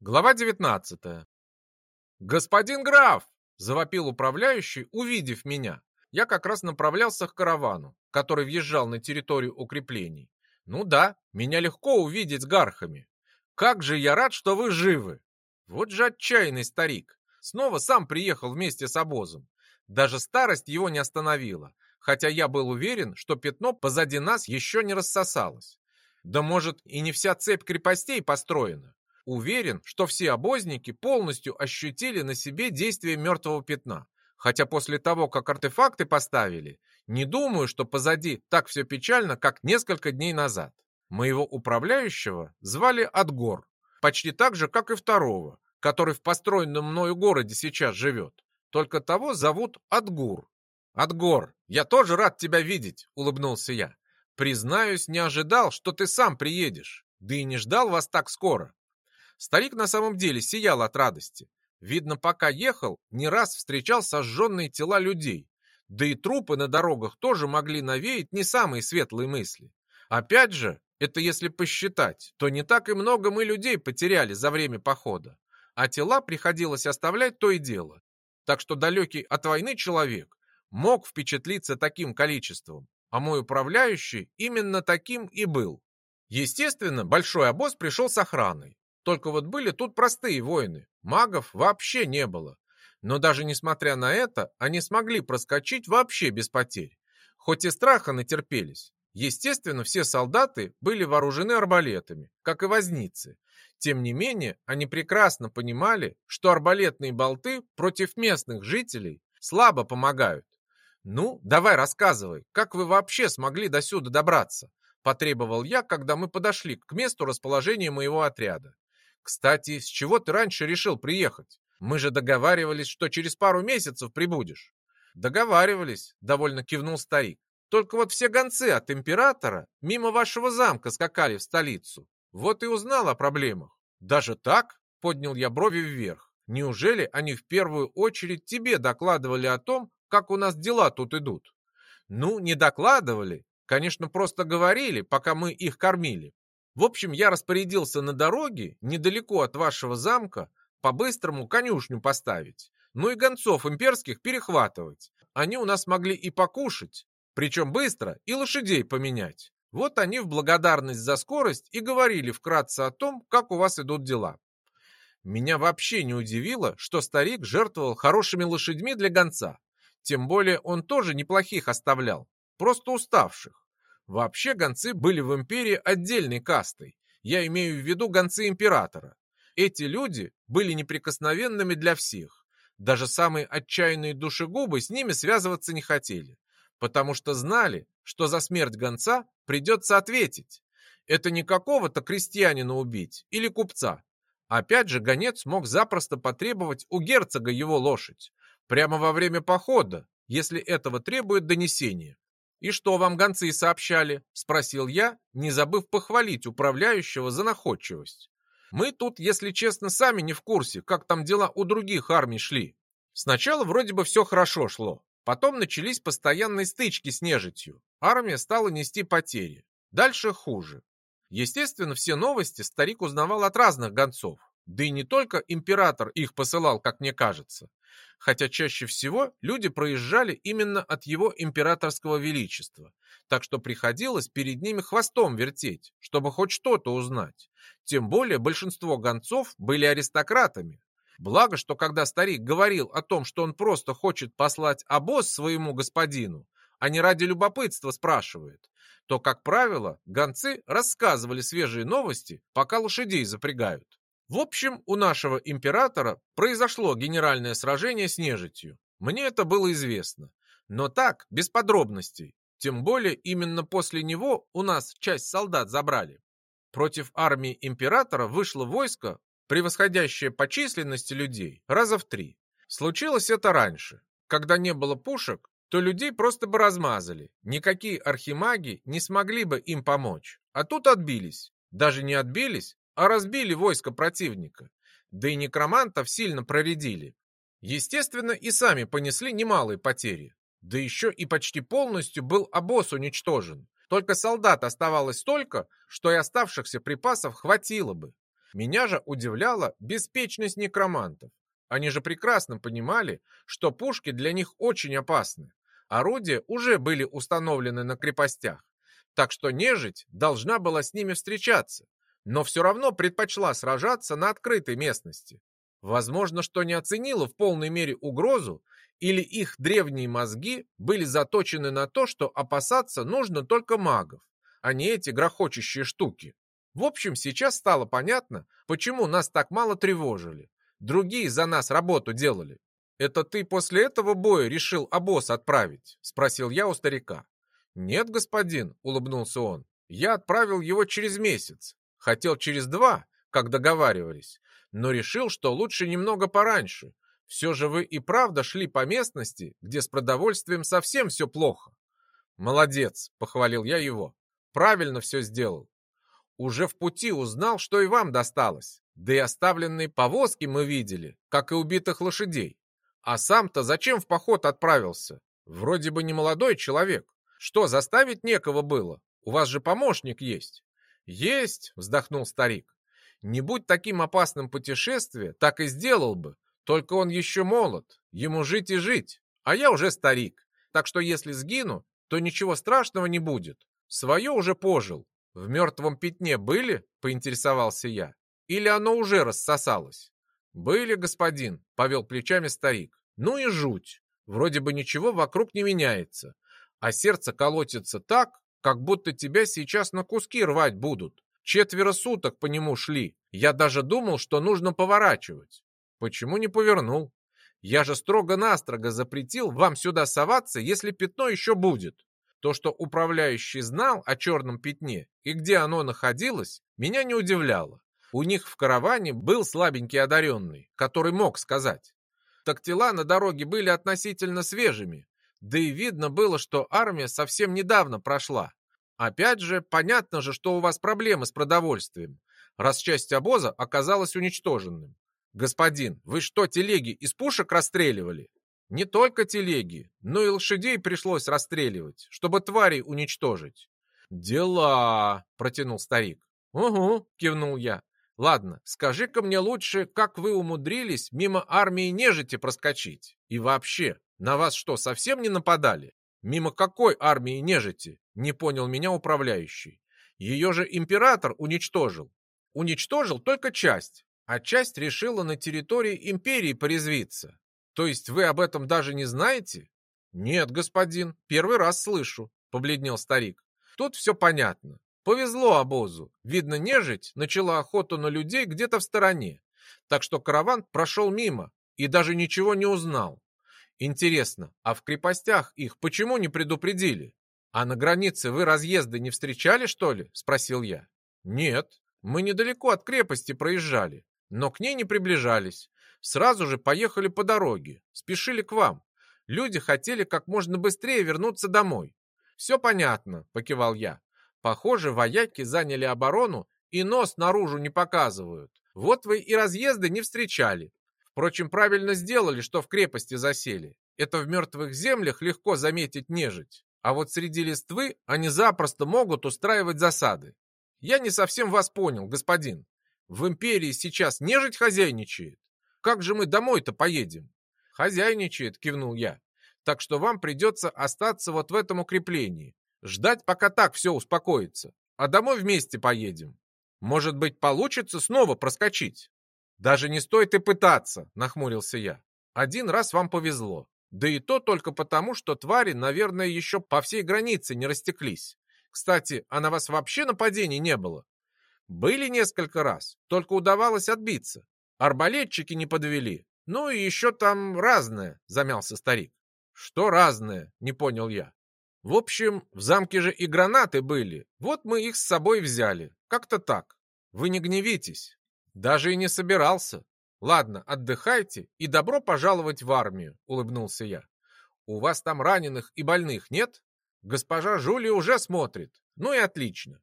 Глава 19. «Господин граф!» – завопил управляющий, увидев меня. Я как раз направлялся к каравану, который въезжал на территорию укреплений. Ну да, меня легко увидеть с гархами. Как же я рад, что вы живы! Вот же отчаянный старик. Снова сам приехал вместе с обозом. Даже старость его не остановила, хотя я был уверен, что пятно позади нас еще не рассосалось. Да может и не вся цепь крепостей построена. Уверен, что все обозники полностью ощутили на себе действие мертвого пятна. Хотя после того, как артефакты поставили, не думаю, что позади так все печально, как несколько дней назад. Моего управляющего звали Адгор, почти так же, как и второго, который в построенном мною городе сейчас живет. Только того зовут Адгур. Адгор, я тоже рад тебя видеть, улыбнулся я. Признаюсь, не ожидал, что ты сам приедешь, да и не ждал вас так скоро. Старик на самом деле сиял от радости. Видно, пока ехал, не раз встречал сожженные тела людей. Да и трупы на дорогах тоже могли навеять не самые светлые мысли. Опять же, это если посчитать, то не так и много мы людей потеряли за время похода. А тела приходилось оставлять то и дело. Так что далекий от войны человек мог впечатлиться таким количеством, а мой управляющий именно таким и был. Естественно, большой обоз пришел с охраной. Только вот были тут простые воины, магов вообще не было. Но даже несмотря на это, они смогли проскочить вообще без потерь. Хоть и страха натерпелись. Естественно, все солдаты были вооружены арбалетами, как и возницы. Тем не менее, они прекрасно понимали, что арбалетные болты против местных жителей слабо помогают. «Ну, давай рассказывай, как вы вообще смогли до сюда добраться?» потребовал я, когда мы подошли к месту расположения моего отряда. Кстати, с чего ты раньше решил приехать? Мы же договаривались, что через пару месяцев прибудешь. Договаривались, довольно кивнул старик. Только вот все гонцы от императора мимо вашего замка скакали в столицу. Вот и узнал о проблемах. Даже так? Поднял я брови вверх. Неужели они в первую очередь тебе докладывали о том, как у нас дела тут идут? Ну, не докладывали. Конечно, просто говорили, пока мы их кормили. В общем, я распорядился на дороге, недалеко от вашего замка, по-быстрому конюшню поставить, ну и гонцов имперских перехватывать. Они у нас могли и покушать, причем быстро, и лошадей поменять. Вот они в благодарность за скорость и говорили вкратце о том, как у вас идут дела. Меня вообще не удивило, что старик жертвовал хорошими лошадьми для гонца. Тем более он тоже неплохих оставлял, просто уставших. Вообще гонцы были в империи отдельной кастой. Я имею в виду гонцы императора. Эти люди были неприкосновенными для всех. Даже самые отчаянные душегубы с ними связываться не хотели, потому что знали, что за смерть гонца придется ответить. Это не какого-то крестьянина убить или купца. Опять же, гонец мог запросто потребовать у герцога его лошадь, прямо во время похода, если этого требует донесение. «И что вам гонцы сообщали?» – спросил я, не забыв похвалить управляющего за находчивость. «Мы тут, если честно, сами не в курсе, как там дела у других армий шли. Сначала вроде бы все хорошо шло, потом начались постоянные стычки с нежитью. Армия стала нести потери. Дальше хуже. Естественно, все новости старик узнавал от разных гонцов. Да и не только император их посылал, как мне кажется хотя чаще всего люди проезжали именно от его императорского величества, так что приходилось перед ними хвостом вертеть, чтобы хоть что-то узнать. Тем более большинство гонцов были аристократами. Благо, что когда старик говорил о том, что он просто хочет послать обоз своему господину, а не ради любопытства спрашивает, то, как правило, гонцы рассказывали свежие новости, пока лошадей запрягают. В общем, у нашего императора произошло генеральное сражение с нежитью. Мне это было известно. Но так, без подробностей. Тем более, именно после него у нас часть солдат забрали. Против армии императора вышло войско, превосходящее по численности людей, раза в три. Случилось это раньше. Когда не было пушек, то людей просто бы размазали. Никакие архимаги не смогли бы им помочь. А тут отбились. Даже не отбились, а разбили войско противника. Да и некромантов сильно проредили. Естественно, и сами понесли немалые потери. Да еще и почти полностью был обоз уничтожен. Только солдат оставалось столько, что и оставшихся припасов хватило бы. Меня же удивляла беспечность некромантов. Они же прекрасно понимали, что пушки для них очень опасны. Орудия уже были установлены на крепостях, так что нежить должна была с ними встречаться, но все равно предпочла сражаться на открытой местности. Возможно, что не оценила в полной мере угрозу, или их древние мозги были заточены на то, что опасаться нужно только магов, а не эти грохочущие штуки. В общем, сейчас стало понятно, почему нас так мало тревожили. Другие за нас работу делали. «Это ты после этого боя решил обоз отправить?» — спросил я у старика. «Нет, господин», — улыбнулся он. «Я отправил его через месяц. Хотел через два, как договаривались, но решил, что лучше немного пораньше. Все же вы и правда шли по местности, где с продовольствием совсем все плохо». «Молодец», — похвалил я его. «Правильно все сделал. Уже в пути узнал, что и вам досталось. Да и оставленные повозки мы видели, как и убитых лошадей. А сам-то зачем в поход отправился? Вроде бы не молодой человек. Что, заставить некого было? У вас же помощник есть. Есть, вздохнул старик. Не будь таким опасным путешествие, так и сделал бы. Только он еще молод, ему жить и жить. А я уже старик. Так что если сгину, то ничего страшного не будет. Свое уже пожил. В мертвом пятне были? Поинтересовался я. Или оно уже рассосалось? «Были, господин», — повел плечами старик. «Ну и жуть. Вроде бы ничего вокруг не меняется. А сердце колотится так, как будто тебя сейчас на куски рвать будут. Четверо суток по нему шли. Я даже думал, что нужно поворачивать. Почему не повернул? Я же строго-настрого запретил вам сюда соваться, если пятно еще будет. То, что управляющий знал о черном пятне и где оно находилось, меня не удивляло. У них в караване был слабенький одаренный, который мог сказать. Так тела на дороге были относительно свежими, да и видно было, что армия совсем недавно прошла. Опять же, понятно же, что у вас проблемы с продовольствием, раз часть обоза оказалась уничтоженным. Господин, вы что, телеги из пушек расстреливали? Не только телеги, но и лошадей пришлось расстреливать, чтобы тварей уничтожить. Дела, протянул старик. Угу, кивнул я. Ладно, скажи-ка мне лучше, как вы умудрились мимо армии нежити проскочить? И вообще, на вас что, совсем не нападали? Мимо какой армии нежити? Не понял меня управляющий. Ее же император уничтожил. Уничтожил только часть, а часть решила на территории империи порезвиться. То есть вы об этом даже не знаете? Нет, господин, первый раз слышу, побледнел старик. Тут все понятно. Повезло обозу. Видно, нежить начала охоту на людей где-то в стороне. Так что караван прошел мимо и даже ничего не узнал. Интересно, а в крепостях их почему не предупредили? А на границе вы разъезды не встречали, что ли? Спросил я. Нет, мы недалеко от крепости проезжали, но к ней не приближались. Сразу же поехали по дороге, спешили к вам. Люди хотели как можно быстрее вернуться домой. Все понятно, покивал я. Похоже, вояки заняли оборону и нос наружу не показывают. Вот вы и разъезды не встречали. Впрочем, правильно сделали, что в крепости засели. Это в мертвых землях легко заметить нежить. А вот среди листвы они запросто могут устраивать засады. Я не совсем вас понял, господин. В империи сейчас нежить хозяйничает. Как же мы домой-то поедем? Хозяйничает, кивнул я. Так что вам придется остаться вот в этом укреплении. Ждать, пока так все успокоится. А домой вместе поедем. Может быть, получится снова проскочить? Даже не стоит и пытаться, нахмурился я. Один раз вам повезло. Да и то только потому, что твари, наверное, еще по всей границе не растеклись. Кстати, а на вас вообще нападений не было? Были несколько раз, только удавалось отбиться. Арбалетчики не подвели. Ну и еще там разное, замялся старик. Что разное, не понял я. В общем, в замке же и гранаты были. Вот мы их с собой взяли. Как-то так. Вы не гневитесь. Даже и не собирался. Ладно, отдыхайте и добро пожаловать в армию, улыбнулся я. У вас там раненых и больных нет? Госпожа Жули уже смотрит. Ну и отлично.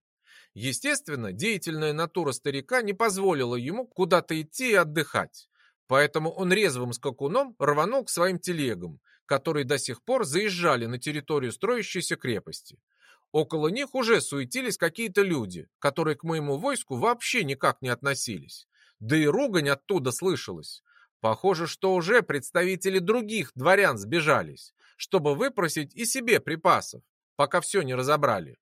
Естественно, деятельная натура старика не позволила ему куда-то идти и отдыхать. Поэтому он резвым скакуном рванул к своим телегам, которые до сих пор заезжали на территорию строящейся крепости. Около них уже суетились какие-то люди, которые к моему войску вообще никак не относились. Да и ругань оттуда слышалась. Похоже, что уже представители других дворян сбежались, чтобы выпросить и себе припасов, пока все не разобрали.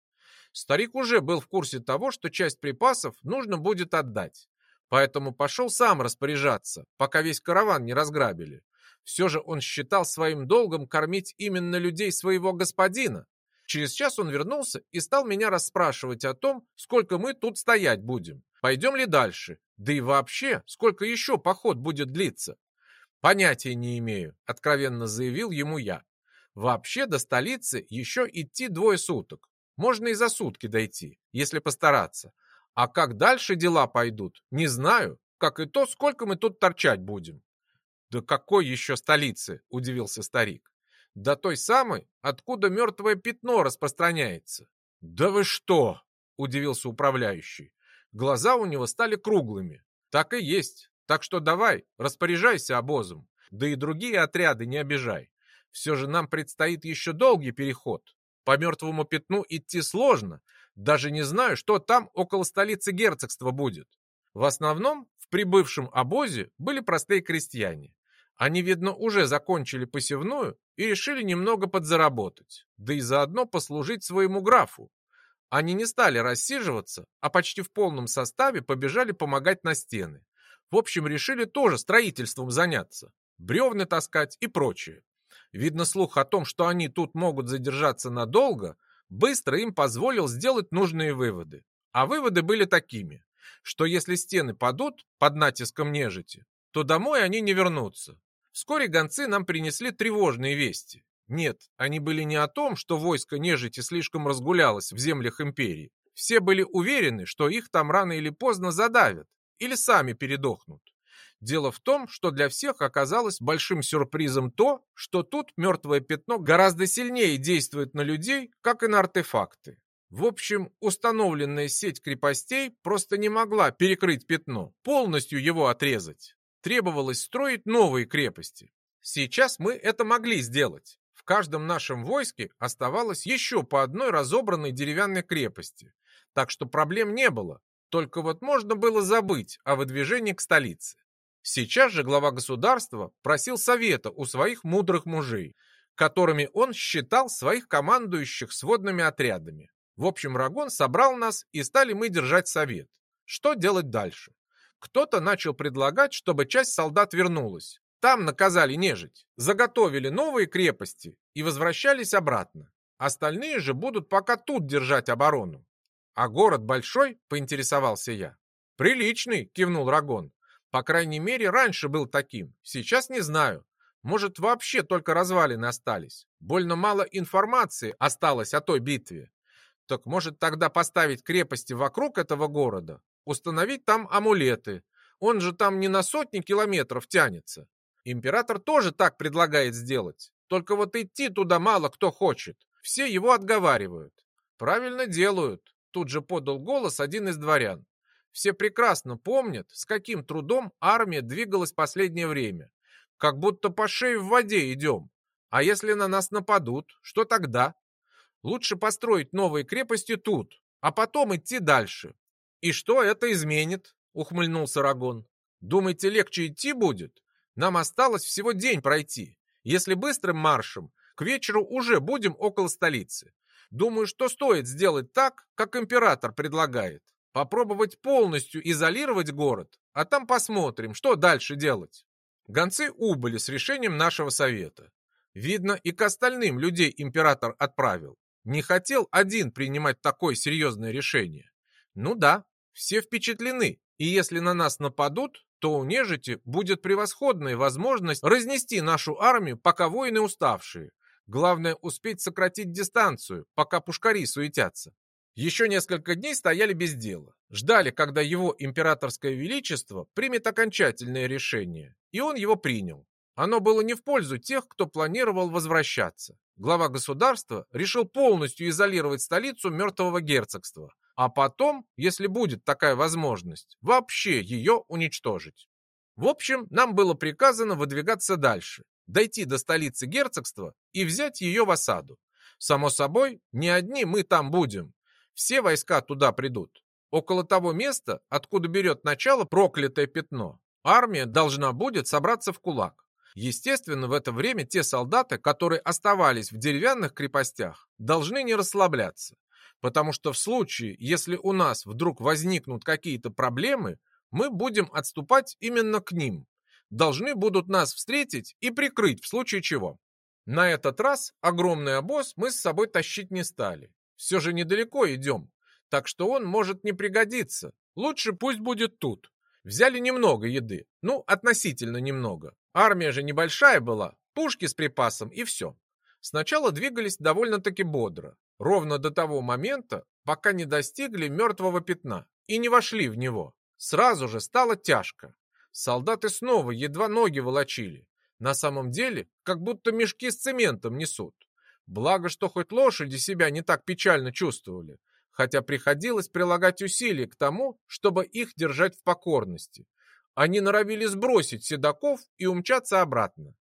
Старик уже был в курсе того, что часть припасов нужно будет отдать, поэтому пошел сам распоряжаться, пока весь караван не разграбили. Все же он считал своим долгом кормить именно людей своего господина. Через час он вернулся и стал меня расспрашивать о том, сколько мы тут стоять будем, пойдем ли дальше, да и вообще, сколько еще поход будет длиться. Понятия не имею, откровенно заявил ему я. Вообще до столицы еще идти двое суток. Можно и за сутки дойти, если постараться. А как дальше дела пойдут, не знаю, как и то, сколько мы тут торчать будем. «Да какой еще столицы?» – удивился старик. «Да той самой, откуда мертвое пятно распространяется». «Да вы что?» – удивился управляющий. Глаза у него стали круглыми. «Так и есть. Так что давай, распоряжайся обозом. Да и другие отряды не обижай. Все же нам предстоит еще долгий переход. По мертвому пятну идти сложно. Даже не знаю, что там около столицы герцогства будет. В основном в прибывшем обозе были простые крестьяне. Они, видно, уже закончили посевную и решили немного подзаработать, да и заодно послужить своему графу. Они не стали рассиживаться, а почти в полном составе побежали помогать на стены. В общем, решили тоже строительством заняться, бревны таскать и прочее. Видно, слух о том, что они тут могут задержаться надолго, быстро им позволил сделать нужные выводы. А выводы были такими, что если стены падут под натиском нежити, то домой они не вернутся. Вскоре гонцы нам принесли тревожные вести. Нет, они были не о том, что войско нежити слишком разгулялось в землях империи. Все были уверены, что их там рано или поздно задавят или сами передохнут. Дело в том, что для всех оказалось большим сюрпризом то, что тут мертвое пятно гораздо сильнее действует на людей, как и на артефакты. В общем, установленная сеть крепостей просто не могла перекрыть пятно, полностью его отрезать. Требовалось строить новые крепости. Сейчас мы это могли сделать. В каждом нашем войске оставалось еще по одной разобранной деревянной крепости. Так что проблем не было. Только вот можно было забыть о выдвижении к столице. Сейчас же глава государства просил совета у своих мудрых мужей, которыми он считал своих командующих сводными отрядами. В общем, Рагон собрал нас, и стали мы держать совет. Что делать дальше? Кто-то начал предлагать, чтобы часть солдат вернулась. Там наказали нежить, заготовили новые крепости и возвращались обратно. Остальные же будут пока тут держать оборону. А город большой, поинтересовался я. Приличный, кивнул Рагон. По крайней мере, раньше был таким. Сейчас не знаю. Может, вообще только развалины остались. Больно мало информации осталось о той битве. Так может тогда поставить крепости вокруг этого города, установить там амулеты. Он же там не на сотни километров тянется. Император тоже так предлагает сделать. Только вот идти туда мало кто хочет. Все его отговаривают. Правильно делают. Тут же подал голос один из дворян. Все прекрасно помнят, с каким трудом армия двигалась последнее время. Как будто по шее в воде идем. А если на нас нападут, что тогда? Лучше построить новые крепости тут, а потом идти дальше. И что это изменит? Ухмыльнулся Рагон. Думаете, легче идти будет? Нам осталось всего день пройти. Если быстрым маршем, к вечеру уже будем около столицы. Думаю, что стоит сделать так, как император предлагает. Попробовать полностью изолировать город, а там посмотрим, что дальше делать. Гонцы убыли с решением нашего совета. Видно, и к остальным людей император отправил. Не хотел один принимать такое серьезное решение. Ну да, все впечатлены, и если на нас нападут, то у нежити будет превосходная возможность разнести нашу армию, пока воины уставшие. Главное успеть сократить дистанцию, пока пушкари суетятся. Еще несколько дней стояли без дела. Ждали, когда его императорское величество примет окончательное решение. И он его принял. Оно было не в пользу тех, кто планировал возвращаться. Глава государства решил полностью изолировать столицу мертвого герцогства, а потом, если будет такая возможность, вообще ее уничтожить. В общем, нам было приказано выдвигаться дальше, дойти до столицы герцогства и взять ее в осаду. Само собой, не одни мы там будем. Все войска туда придут. Около того места, откуда берет начало проклятое пятно, армия должна будет собраться в кулак. Естественно, в это время те солдаты, которые оставались в деревянных крепостях, должны не расслабляться. Потому что в случае, если у нас вдруг возникнут какие-то проблемы, мы будем отступать именно к ним. Должны будут нас встретить и прикрыть в случае чего. На этот раз огромный обоз мы с собой тащить не стали. Все же недалеко идем, так что он может не пригодиться. Лучше пусть будет тут. Взяли немного еды, ну, относительно немного. Армия же небольшая была, пушки с припасом и все. Сначала двигались довольно-таки бодро, ровно до того момента, пока не достигли мертвого пятна и не вошли в него. Сразу же стало тяжко. Солдаты снова едва ноги волочили. На самом деле, как будто мешки с цементом несут. Благо, что хоть лошади себя не так печально чувствовали, хотя приходилось прилагать усилия к тому, чтобы их держать в покорности. Они норовили сбросить седаков и умчаться обратно.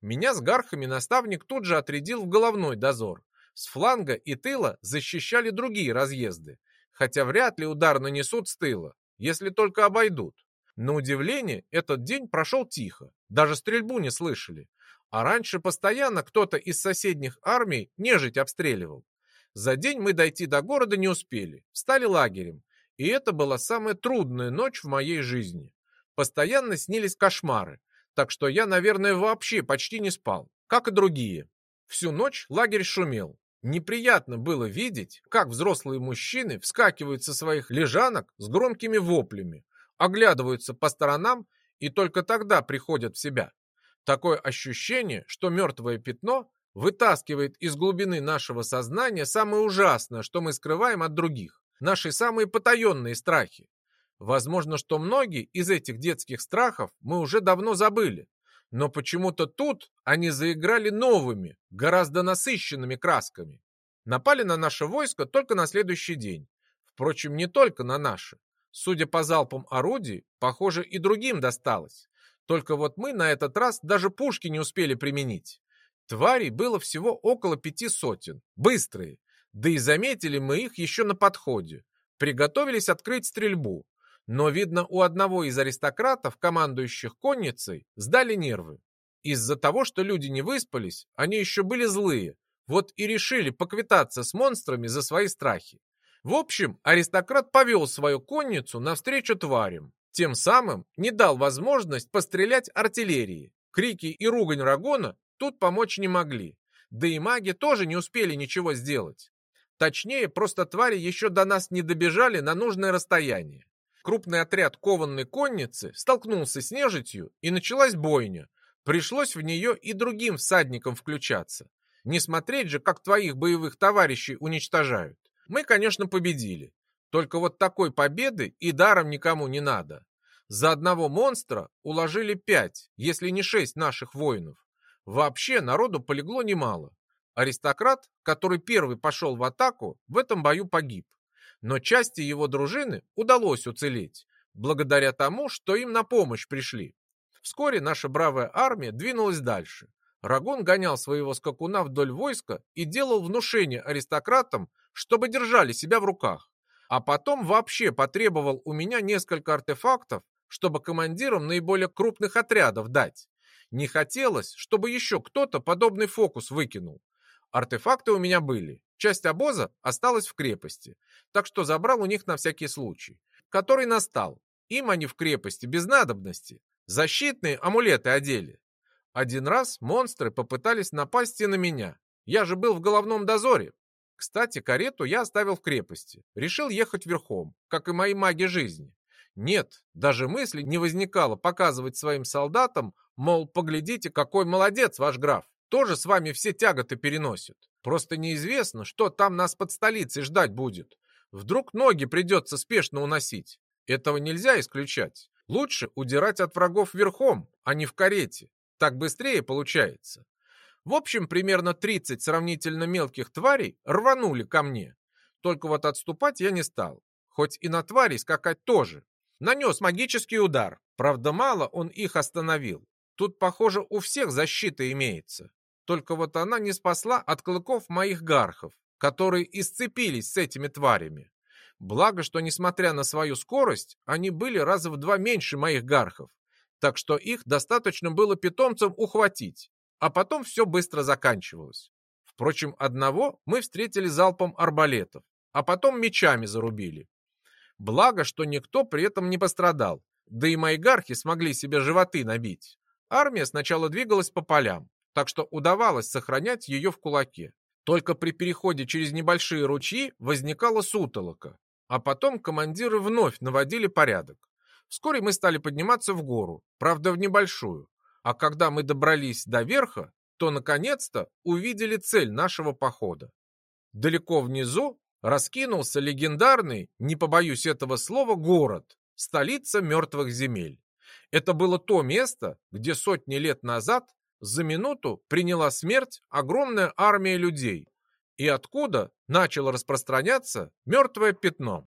Меня с гархами наставник тут же отрядил в головной дозор. С фланга и тыла защищали другие разъезды, хотя вряд ли удар нанесут с тыла, если только обойдут. На удивление, этот день прошел тихо, даже стрельбу не слышали. А раньше постоянно кто-то из соседних армий нежить обстреливал. За день мы дойти до города не успели, стали лагерем. И это была самая трудная ночь в моей жизни. Постоянно снились кошмары, так что я, наверное, вообще почти не спал, как и другие. Всю ночь лагерь шумел. Неприятно было видеть, как взрослые мужчины вскакивают со своих лежанок с громкими воплями, оглядываются по сторонам и только тогда приходят в себя. Такое ощущение, что мертвое пятно вытаскивает из глубины нашего сознания самое ужасное, что мы скрываем от других, наши самые потаенные страхи. Возможно, что многие из этих детских страхов мы уже давно забыли, но почему-то тут они заиграли новыми, гораздо насыщенными красками. Напали на наше войско только на следующий день. Впрочем, не только на наше. Судя по залпам орудий, похоже, и другим досталось. Только вот мы на этот раз даже пушки не успели применить. Тварей было всего около пяти сотен, быстрые, да и заметили мы их еще на подходе. Приготовились открыть стрельбу, но, видно, у одного из аристократов, командующих конницей, сдали нервы. Из-за того, что люди не выспались, они еще были злые, вот и решили поквитаться с монстрами за свои страхи. В общем, аристократ повел свою конницу навстречу тварям, тем самым не дал возможность пострелять артиллерии. Крики и ругань Рагона тут помочь не могли, да и маги тоже не успели ничего сделать. Точнее, просто твари еще до нас не добежали на нужное расстояние. Крупный отряд кованной конницы столкнулся с нежитью, и началась бойня. Пришлось в нее и другим всадникам включаться. Не смотреть же, как твоих боевых товарищей уничтожают. Мы, конечно, победили. Только вот такой победы и даром никому не надо. За одного монстра уложили пять, если не шесть наших воинов. Вообще народу полегло немало. Аристократ, который первый пошел в атаку, в этом бою погиб но части его дружины удалось уцелеть, благодаря тому, что им на помощь пришли. Вскоре наша бравая армия двинулась дальше. Рагон гонял своего скакуна вдоль войска и делал внушение аристократам, чтобы держали себя в руках. А потом вообще потребовал у меня несколько артефактов, чтобы командирам наиболее крупных отрядов дать. Не хотелось, чтобы еще кто-то подобный фокус выкинул. Артефакты у меня были. Часть обоза осталась в крепости, так что забрал у них на всякий случай, который настал. Им они в крепости без надобности. Защитные амулеты одели. Один раз монстры попытались напасть и на меня. Я же был в головном дозоре. Кстати, карету я оставил в крепости. Решил ехать верхом, как и мои маги жизни. Нет, даже мысли не возникало показывать своим солдатам, мол, поглядите, какой молодец ваш граф тоже с вами все тяготы переносит. Просто неизвестно, что там нас под столицей ждать будет. Вдруг ноги придется спешно уносить. Этого нельзя исключать. Лучше удирать от врагов верхом, а не в карете. Так быстрее получается. В общем, примерно 30 сравнительно мелких тварей рванули ко мне. Только вот отступать я не стал. Хоть и на твари скакать тоже. Нанес магический удар. Правда, мало он их остановил. Тут, похоже, у всех защита имеется. Только вот она не спасла от клыков моих гархов, которые исцепились с этими тварями. Благо, что, несмотря на свою скорость, они были раза в два меньше моих гархов, так что их достаточно было питомцам ухватить, а потом все быстро заканчивалось. Впрочем, одного мы встретили залпом арбалетов, а потом мечами зарубили. Благо, что никто при этом не пострадал, да и мои гархи смогли себе животы набить. Армия сначала двигалась по полям, так что удавалось сохранять ее в кулаке. Только при переходе через небольшие ручьи возникала сутолока, а потом командиры вновь наводили порядок. Вскоре мы стали подниматься в гору, правда в небольшую, а когда мы добрались до верха, то наконец-то увидели цель нашего похода. Далеко внизу раскинулся легендарный, не побоюсь этого слова, город, столица мертвых земель. Это было то место, где сотни лет назад за минуту приняла смерть огромная армия людей, и откуда начало распространяться мертвое пятно.